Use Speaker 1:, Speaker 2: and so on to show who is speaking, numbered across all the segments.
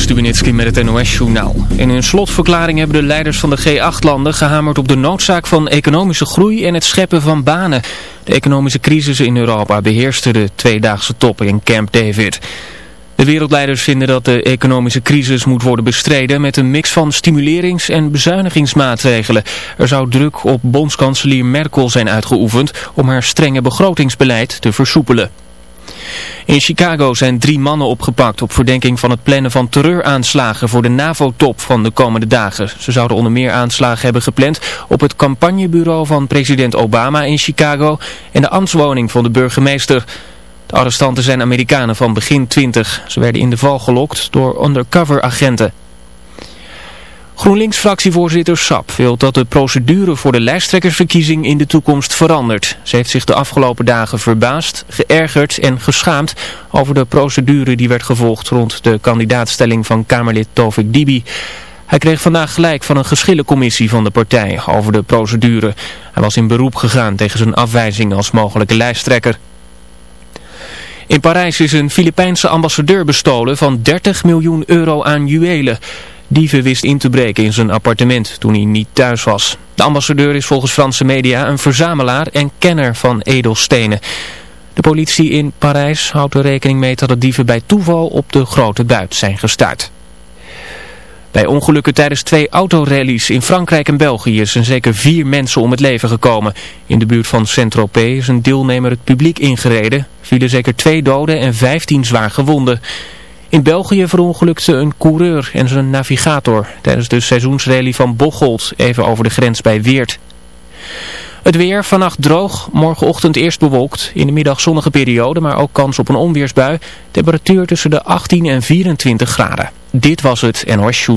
Speaker 1: Stubenitski met het NOS-journaal. In hun slotverklaring hebben de leiders van de G8-landen gehamerd op de noodzaak van economische groei en het scheppen van banen. De economische crisis in Europa beheerste de tweedaagse top in Camp David. De wereldleiders vinden dat de economische crisis moet worden bestreden met een mix van stimulerings- en bezuinigingsmaatregelen. Er zou druk op bondskanselier Merkel zijn uitgeoefend om haar strenge begrotingsbeleid te versoepelen. In Chicago zijn drie mannen opgepakt op verdenking van het plannen van terreuraanslagen voor de NAVO-top van de komende dagen. Ze zouden onder meer aanslagen hebben gepland op het campagnebureau van president Obama in Chicago en de ambtswoning van de burgemeester. De arrestanten zijn Amerikanen van begin 20. Ze werden in de val gelokt door undercover agenten. GroenLinks-fractievoorzitter Sap wil dat de procedure voor de lijsttrekkersverkiezing in de toekomst verandert. Ze heeft zich de afgelopen dagen verbaasd, geërgerd en geschaamd over de procedure die werd gevolgd rond de kandidaatstelling van Kamerlid Tovik Dibi. Hij kreeg vandaag gelijk van een geschillencommissie van de partij over de procedure. Hij was in beroep gegaan tegen zijn afwijzing als mogelijke lijsttrekker. In Parijs is een Filipijnse ambassadeur bestolen van 30 miljoen euro aan juwelen. Dieven wist in te breken in zijn appartement toen hij niet thuis was. De ambassadeur is volgens Franse media een verzamelaar en kenner van edelstenen. De politie in Parijs houdt er rekening mee dat de dieven bij toeval op de grote buit zijn gestart. Bij ongelukken tijdens twee autorallies in Frankrijk en België zijn zeker vier mensen om het leven gekomen. In de buurt van Saint-Tropez is een deelnemer het publiek ingereden. Vielen zeker twee doden en vijftien zwaar gewonden. In België verongelukte een coureur en zijn navigator tijdens de seizoensrally van Bocholt even over de grens bij Weert. Het weer, vannacht droog, morgenochtend eerst bewolkt, in de middag zonnige periode, maar ook kans op een onweersbui. Temperatuur tussen de 18 en 24 graden. Dit was het NOS Show.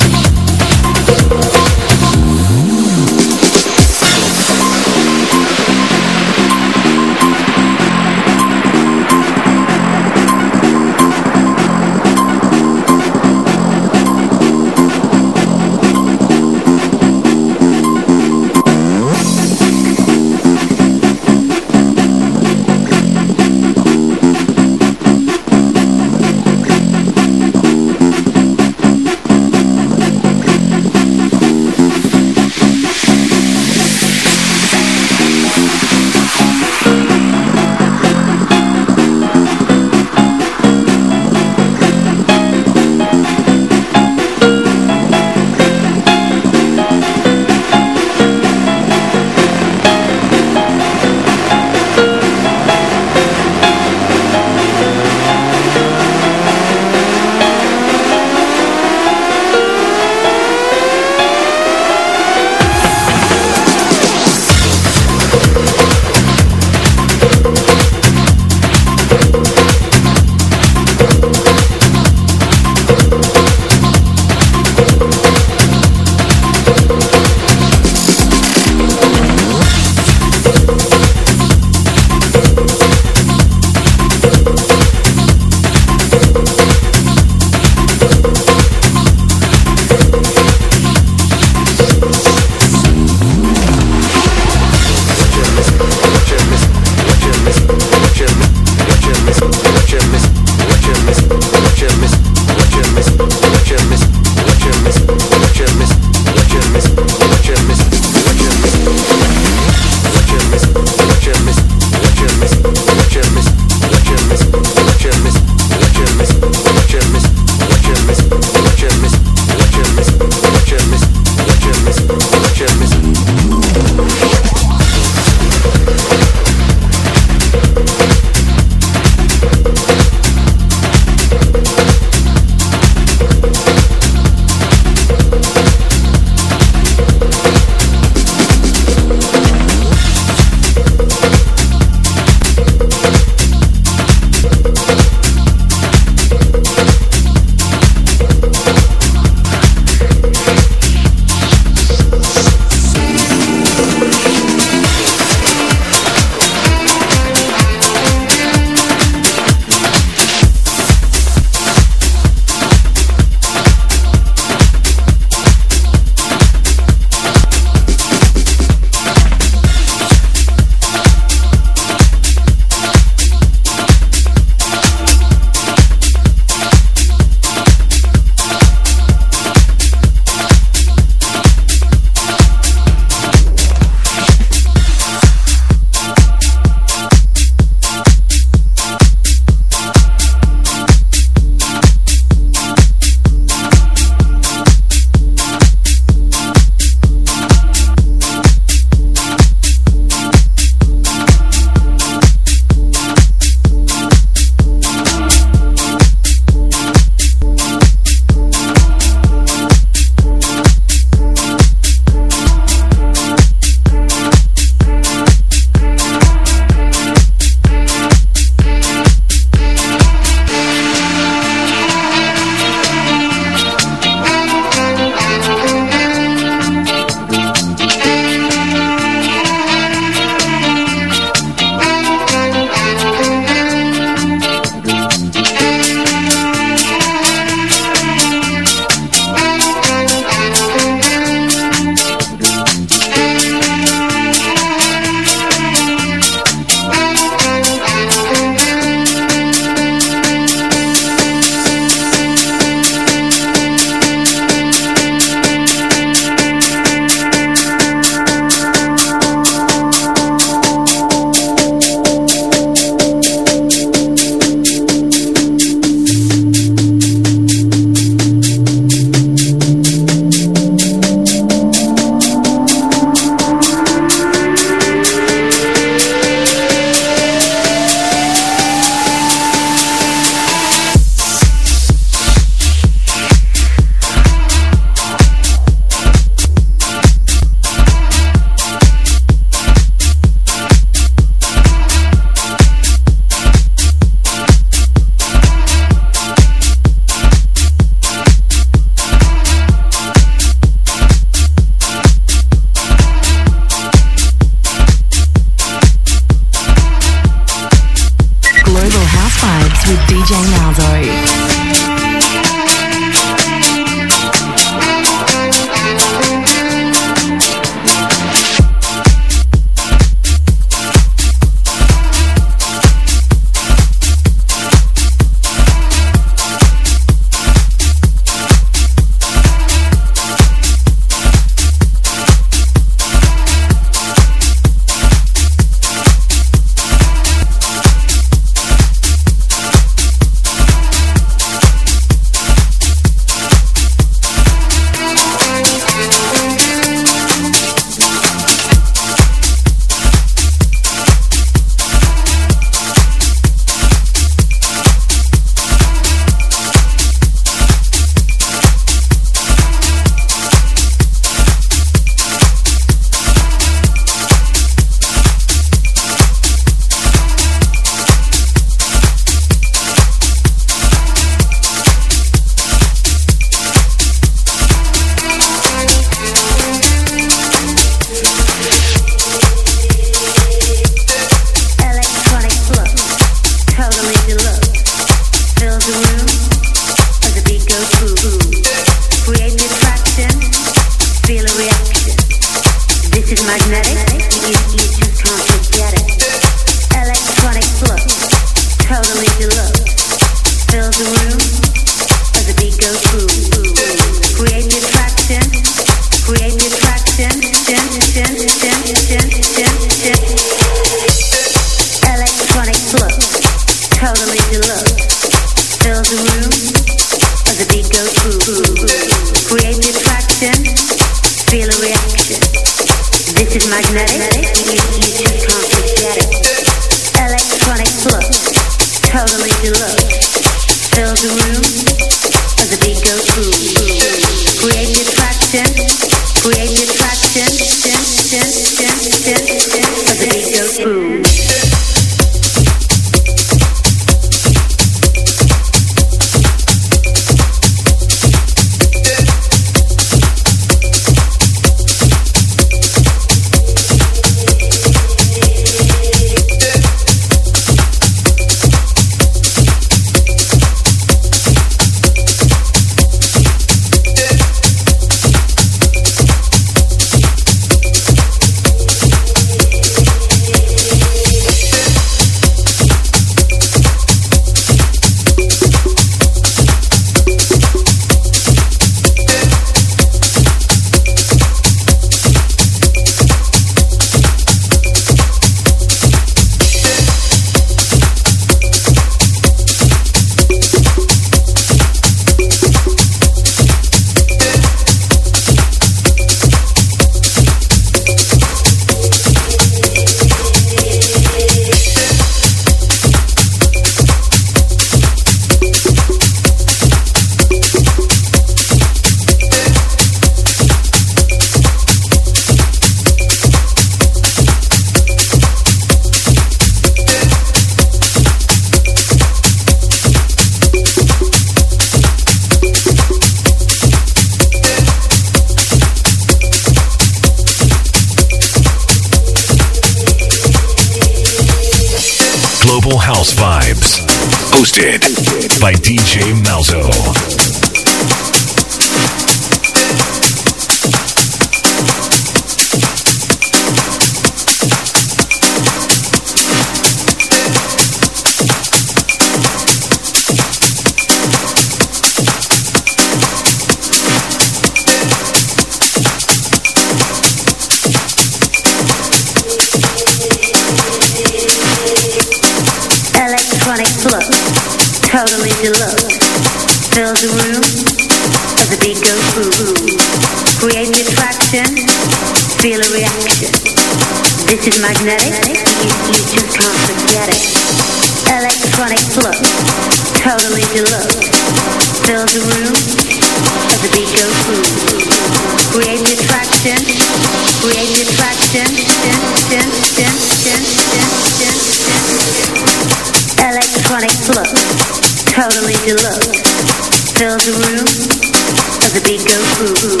Speaker 2: Fills the room as the goes boom.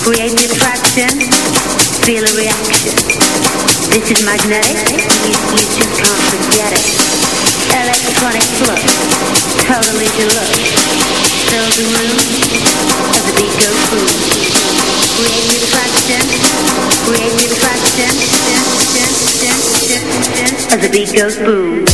Speaker 2: Create the attraction, feel a reaction. This is magnetic, you, you just can't forget it. Electronic flow, totally deluxe. Fills the room as the goes boom. Create the attraction, create the attraction, as the beat goes boom.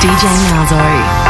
Speaker 3: DJ Malzo.